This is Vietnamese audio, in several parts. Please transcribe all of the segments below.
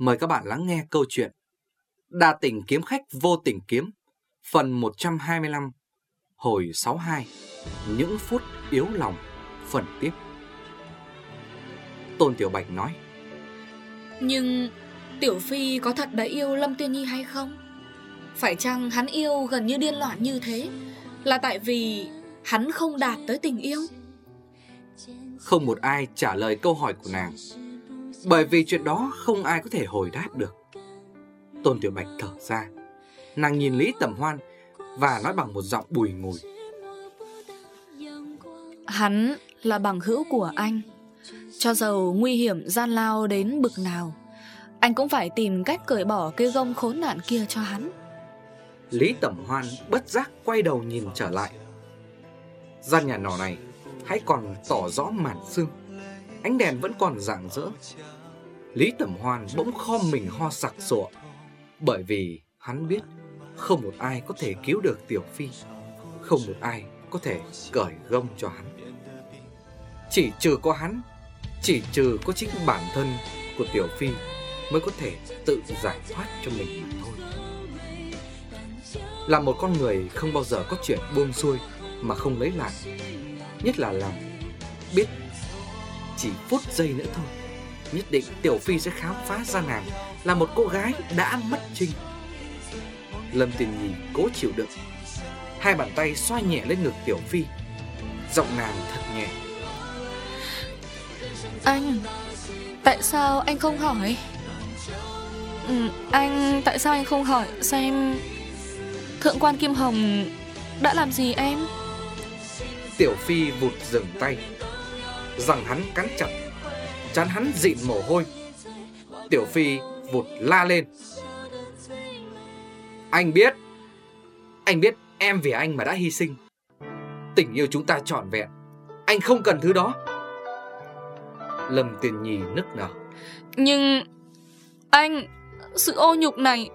Mời các bạn lắng nghe câu chuyện Đa tình kiếm khách vô tình kiếm Phần 125 Hồi 62 Những phút yếu lòng Phần tiếp. Tôn Tiểu Bạch nói Nhưng Tiểu Phi có thật đã yêu Lâm Tiên Nhi hay không? Phải chăng hắn yêu gần như điên loạn như thế Là tại vì hắn không đạt tới tình yêu? Không một ai trả lời câu hỏi của nàng Bởi vì chuyện đó không ai có thể hồi đáp được. Tôn Tiểu Bạch thở ra. Nàng nhìn Lý Tẩm Hoan Và nói bằng một giọng bùi ngùi. Hắn là bằng hữu của anh. Cho dầu nguy hiểm gian lao đến bực nào Anh cũng phải tìm cách cởi bỏ cái gông khốn nạn kia cho hắn. Lý Tẩm Hoan bất giác quay đầu nhìn trở lại. Gian nhà nhỏ này hãy còn tỏ rõ màn sương. Ánh đèn vẫn còn rạng rỡ Lý Tẩm Hoan bỗng khom mình ho sặc sụa, Bởi vì hắn biết Không một ai có thể cứu được Tiểu Phi, Không một ai có thể cởi gông cho hắn. Chỉ trừ có hắn, Chỉ trừ có chính bản thân của Tiểu Phi Mới có thể tự giải thoát cho mình mà thôi. Là một con người không bao giờ có chuyện buông xuôi Mà không lấy lại, Nhất là làm biết Chỉ phút giây nữa thôi. Nhất định Tiểu Phi sẽ khám phá ra nàng Là một cô gái đã mất trinh. Lâm Tiền Nhi cố chịu đựng. Hai bàn tay xoay nhẹ lên ngực Tiểu Phi. Giọng nàng thật nhẹ. Anh Tại sao anh không hỏi? Ừ, Anh Tại sao anh không hỏi xem Thượng quan Kim Hồng Đã làm gì em? Tiểu Phi vụt dừng tay. Rằng hắn cắn chặt Chán hắn dịn mồ hôi. Tiểu Phi vụt la lên. Anh biết Anh biết em vì anh mà đã hy sinh. Tình yêu chúng ta trọn vẹn. Anh không cần thứ đó. Lâm Tiền Nhi nức nở. Nhưng Anh Sự ô nhục này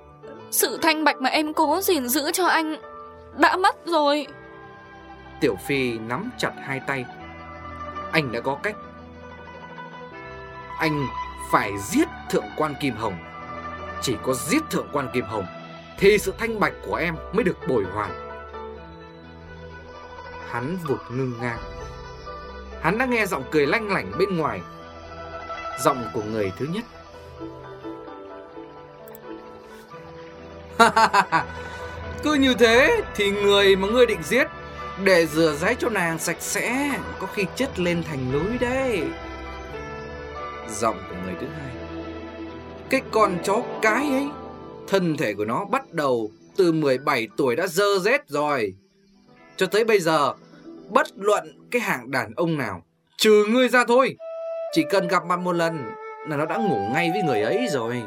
Sự thanh bạch mà em cố gìn giữ cho anh Đã mất rồi. Tiểu Phi nắm chặt hai tay. Anh đã có cách anh phải giết Thượng quan Kim Hồng. Chỉ có giết Thượng quan Kim Hồng Thì sự thanh bạch của em mới được bồi hoàn. Hắn vụt ngưng ngang. Hắn đã nghe giọng cười lanh lảnh bên ngoài. Giọng của người thứ nhất. Cứ như thế thì người mà ngươi định giết Để rửa ráy cho nàng sạch sẽ Có khi chất lên thành núi đấy. Giọng của người thứ hai. Cái con chó cái ấy, Thân thể của nó bắt đầu từ 17 tuổi đã dơ rét rồi. Cho tới bây giờ, Bất luận cái hạng đàn ông nào, Trừ ngươi ra thôi, Chỉ cần gặp mặt một lần Là nó đã ngủ ngay với người ấy rồi.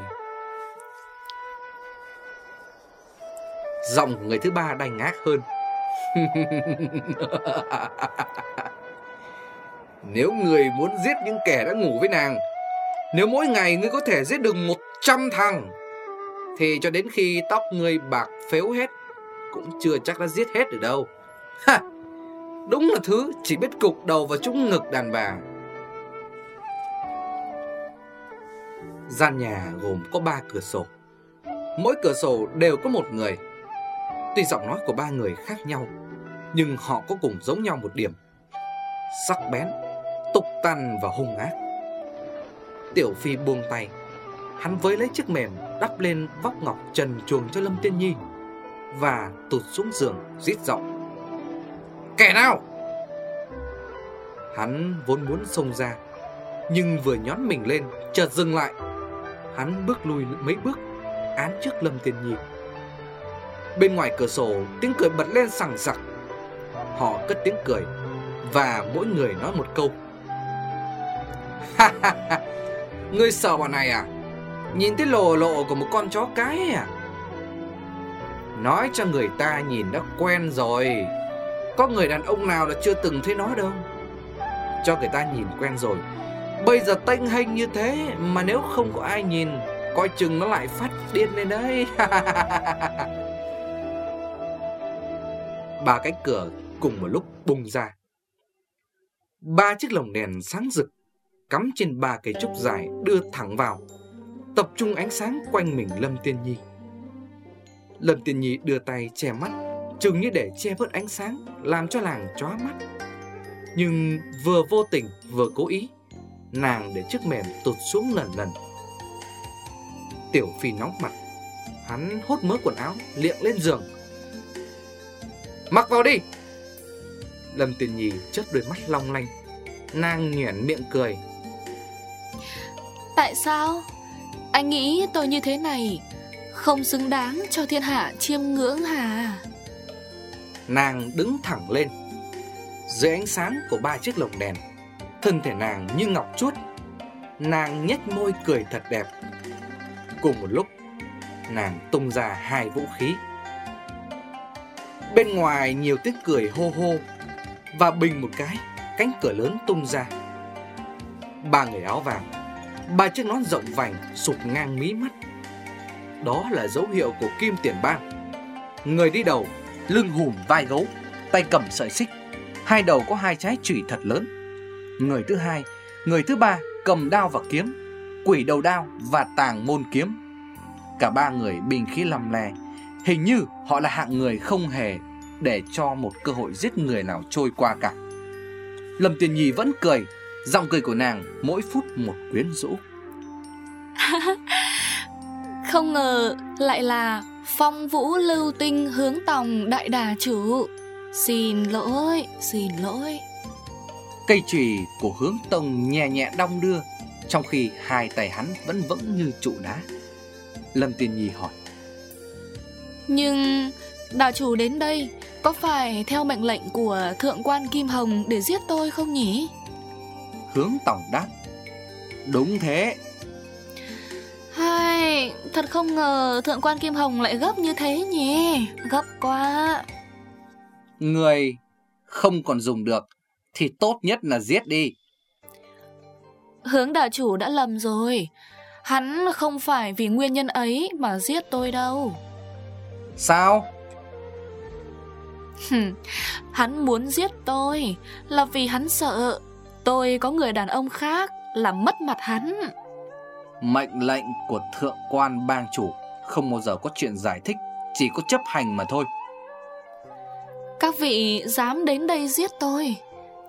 Giọng của người thứ ba đành ác hơn. Nếu người muốn giết những kẻ đã ngủ với nàng Nếu mỗi ngày ngươi có thể giết được 100 thằng Thì cho đến khi tóc ngươi bạc phếu hết Cũng chưa chắc đã giết hết được đâu. Ha, Đúng là thứ chỉ biết cục đầu vào trúng ngực đàn bà. Gian nhà gồm có ba cửa sổ. Mỗi cửa sổ đều có một người. Tuy giọng nói của ba người khác nhau Nhưng họ có cùng giống nhau một điểm. Sắc bén. Tục tằn và hung ác. Tiểu Phi buông tay. Hắn với lấy chiếc mềm Đắp lên vóc ngọc trần chuồng cho Lâm Tiên Nhi Và tụt xuống giường, Rít giọng. Kẻ nào? Hắn vốn muốn xông ra, Nhưng vừa nhón mình lên, Chợt dừng lại. Hắn bước lui mấy bước, Án trước Lâm Tiên Nhi. Bên ngoài cửa sổ, tiếng cười bật lên sằng sặc. Họ cất tiếng cười Và mỗi người nói một câu. Ngươi sợ bọn này à? Nhìn thấy lồ lộ của một con chó cái à? Nói cho người ta nhìn đã quen rồi. Có người đàn ông nào là chưa từng thấy nó đâu. Cho người ta nhìn quen rồi. Bây giờ tênh hình như thế Mà nếu không có ai nhìn, Coi chừng nó lại phát điên lên đấy. Ba cánh cửa cùng một lúc bung ra. Ba chiếc lồng đèn sáng rực. Cắm trên ba cây trúc dài đưa thẳng vào, Tập trung ánh sáng quanh mình Lâm Tiên Nhi. Lâm Tiên Nhi đưa tay che mắt, Chừng như để che bớt ánh sáng, Làm cho làng chóa mắt. Nhưng vừa vô tình, vừa cố ý, Nàng để chiếc mềm tụt xuống lần lần. Tiểu Phi nóng mặt, Hắn hốt mớ quần áo, liệng lên giường. Mặc vào đi. Lâm tiên nhi chớp đôi mắt long lanh, Nàng nhuyễn miệng cười. Tại sao? Anh nghĩ tôi như thế này Không xứng đáng cho thiên hạ chiêm ngưỡng hả? Nàng đứng thẳng lên. Dưới ánh sáng của ba chiếc lồng đèn, Thân thể nàng như ngọc chuốt. Nàng nhếch môi cười thật đẹp. Cùng một lúc, Nàng tung ra hai vũ khí. Bên ngoài nhiều tiếng cười hô hô Và bình một cái, Cánh cửa lớn tung ra. Ba người áo vàng Ba chiếc nón rộng vành, sụp ngang mí mắt. Đó là dấu hiệu của Kim Tiền Bang. Người đi đầu, Lưng hùm vai gấu, Tay cầm sợi xích. Hai đầu có hai trái chùy thật lớn. Người thứ hai, Người thứ ba cầm đao và kiếm, Quỷ đầu đao và tàng môn kiếm. Cả ba người bình khí lầm lè Hình như họ là hạng người không hề Để cho một cơ hội giết người nào trôi qua cả. Lâm Tiền Nhi vẫn cười Giọng cười của nàng mỗi phút một quyến rũ. Không ngờ lại là phong vũ lưu tinh hướng tòng đại đà chủ. Xin lỗi, xin lỗi. Cây chùy của hướng tông nhẹ nhẹ đong đưa Trong khi hai tay hắn vẫn vững như trụ đá. Lâm Tiên Nhi hỏi. Nhưng đạo chủ đến đây Có phải theo mệnh lệnh của Thượng quan Kim Hồng để giết tôi không nhỉ? Hướng tổng đáp. Đúng thế. Hai, thật không ngờ Thượng quan Kim Hồng lại gấp như thế nhỉ? Gấp quá. Người không còn dùng được Thì tốt nhất là giết đi. Hướng đạo chủ đã lầm rồi. Hắn không phải vì nguyên nhân ấy mà giết tôi đâu. Sao? hắn muốn giết tôi là vì hắn sợ tôi có người đàn ông khác làm mất mặt hắn. Mệnh lệnh của thượng quan bang chủ không bao giờ có chuyện giải thích, chỉ có chấp hành mà thôi. Các vị dám đến đây giết tôi,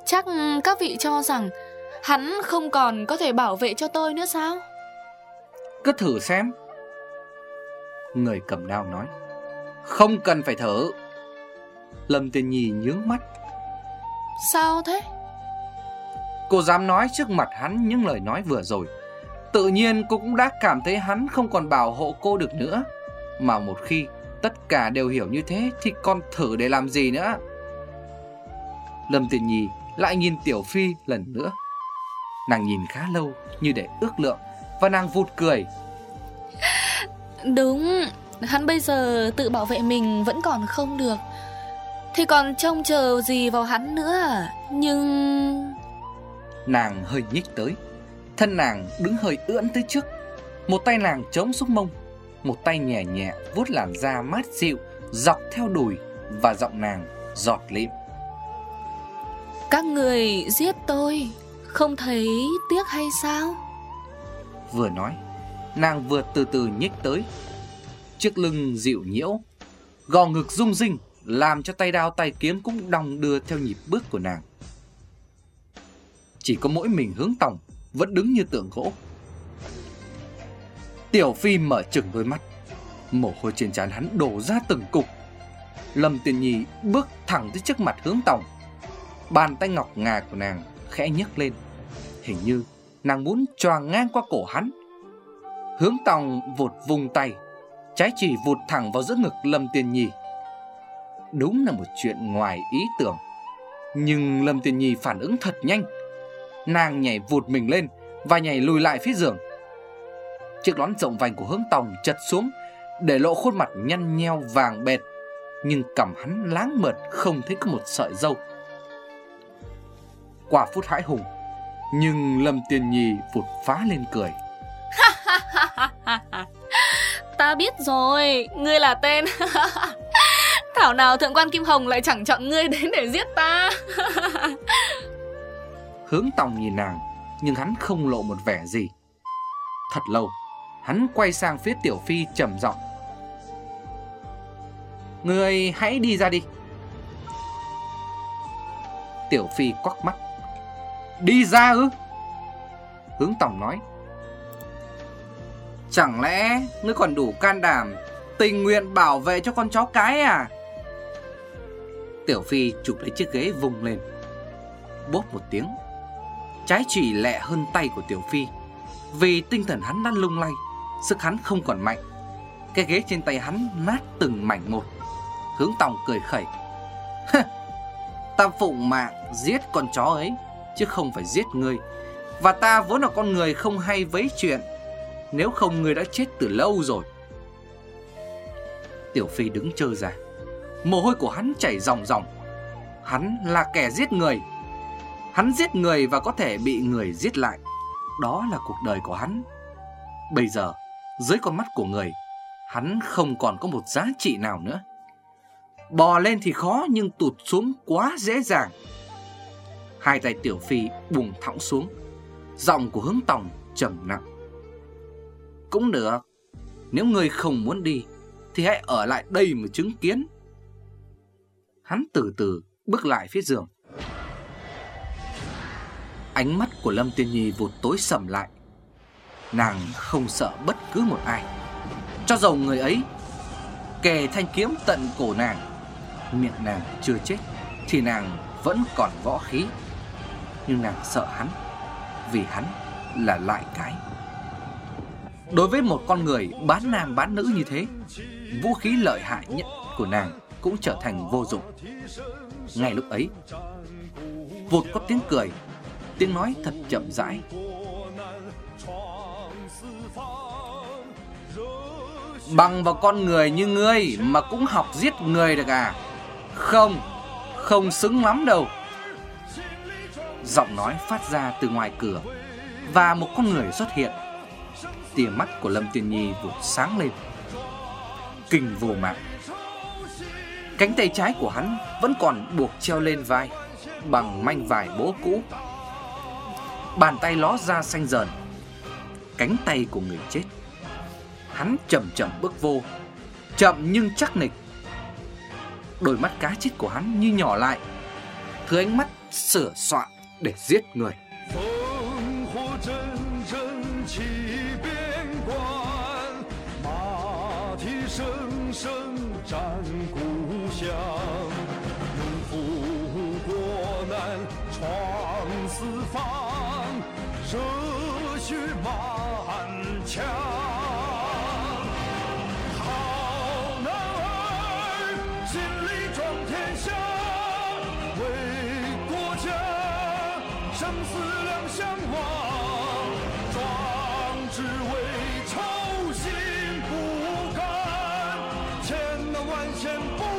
chắc các vị cho rằng hắn không còn có thể bảo vệ cho tôi nữa sao? Cứ thử xem. Người cầm đao nói. Không cần phải thử. Lâm Tiên Nhi nhướng mắt. Sao thế? Cô dám nói trước mặt hắn những lời nói vừa rồi. Tự nhiên cô cũng đã cảm thấy hắn không còn bảo hộ cô được nữa. Mà một khi tất cả đều hiểu như thế Thì còn thử để làm gì nữa? Lâm Tiền Nhi lại nhìn Tiểu Phi lần nữa. Nàng nhìn khá lâu như để ước lượng Và nàng vụt cười. Đúng, Hắn bây giờ tự bảo vệ mình vẫn còn không được. Thì còn trông chờ gì vào hắn nữa à Nhưng... Nàng hơi nhích tới. Thân nàng đứng hơi ưỡn tới trước. Một tay nàng chống xuống mông. Một tay nhẹ nhẹ vuốt làn da mát dịu Dọc theo đùi Và giọng nàng giọt lịm Các người giết tôi Không thấy tiếc hay sao? Vừa nói Nàng vừa từ từ nhích tới. Chiếc lưng dịu nhiễu Gò ngực rung rinh Làm cho tay đao tay kiếm cũng đong đưa theo nhịp bước của nàng chỉ có mỗi mình hướng tòng, Vẫn đứng như tượng gỗ. Tiểu Phi mở chừng đôi mắt, Mồ hôi trên trán hắn đổ ra từng cục. Lâm Tiền Nhi bước thẳng tới trước mặt hướng tòng. Bàn tay ngọc ngà của nàng khẽ nhấc lên, Hình như nàng muốn choàng ngang qua cổ hắn. Hướng tòng vụt vùng tay, Trái chỉ vụt thẳng vào giữa ngực Lâm Tiền Nhi. Đúng là một chuyện ngoài ý tưởng, Nhưng Lâm Tiền Nhi phản ứng thật nhanh. Nàng nhảy vụt mình lên Và nhảy lùi lại phía giường. Chiếc lón rộng vành của hướng tòng chật xuống Để lộ khuôn mặt nhăn nheo vàng bệt, Nhưng cầm hắn láng mượt Không thấy có một sợi dâu. Quả phút hãi hùng, Nhưng Lâm Tiên Nhi vụt phá lên cười. Ta biết rồi, Ngươi là tên. Thảo nào Thượng quan Kim Hồng lại chẳng chọn ngươi đến để giết ta. Hướng tòng nhìn nàng, Nhưng hắn không lộ một vẻ gì. Thật lâu, Hắn quay sang phía Tiểu Phi trầm giọng. Người hãy đi ra đi. Tiểu Phi quắc mắt. Đi ra ư? Hướng Tòng nói. Chẳng lẽ ngươi còn đủ can đảm, Tình nguyện bảo vệ cho con chó cái à? Tiểu Phi chụp lấy chiếc ghế vùng lên. Bốp một tiếng Trái chỉ lẹ hơn tay của Tiểu Phi. Vì tinh thần hắn đã lung lay, Sức hắn không còn mạnh. Cái ghế trên tay hắn nát từng mảnh một. Hướng Tòng cười khẩy. Ta phụng mạng giết con chó ấy, Chứ không phải giết ngươi. Và ta vốn là con người không hay vấy chuyện, Nếu không ngươi đã chết từ lâu rồi. Tiểu Phi đứng trơ ra. Mồ hôi của hắn chảy ròng ròng. Hắn là kẻ giết người. Hắn giết người và có thể bị người giết lại. Đó là cuộc đời của hắn. Bây giờ, Dưới con mắt của người, Hắn không còn có một giá trị nào nữa. Bò lên thì khó, nhưng tụt xuống quá dễ dàng. Hai tay Tiểu Phi buông thõng xuống. Giọng của hướng tòng trầm nặng. Cũng được, Nếu người không muốn đi, Thì hãy ở lại đây mà chứng kiến. Hắn từ từ bước lại phía giường. Ánh mắt của Lâm Tiên Nhi vụt tối sầm lại. Nàng không sợ bất cứ một ai. Cho dầu người ấy Kề thanh kiếm tận cổ nàng, Miệng nàng chưa chết, Thì nàng vẫn còn võ khí. Nhưng nàng sợ hắn, Vì hắn là lại cái. Đối với một con người bán nam bán nữ như thế, Vũ khí lợi hại nhất của nàng cũng trở thành vô dụng. Ngay lúc ấy, Vụt có tiếng cười Tiếng nói thật chậm rãi. Bằng vào con người như ngươi Mà cũng học giết người được à? Không Không xứng lắm đâu. Giọng nói phát ra từ ngoài cửa Và một con người xuất hiện. Tia mắt của Lâm Tiên Nhi vụt sáng lên. Kinh vô mạng. Cánh tay trái của hắn vẫn còn buộc treo lên vai Bằng manh vải bố cũ. Bàn tay ló ra xanh dờn Cánh tay của người chết. Hắn chậm chậm bước vô. Chậm nhưng chắc nịch. Đôi mắt cá chết của hắn như nhỏ lại. Thứ ánh mắt sửa soạn để giết người. 血满腔好男儿心里装天下为国家生死两相忘壮志未酬心不甘千难万险不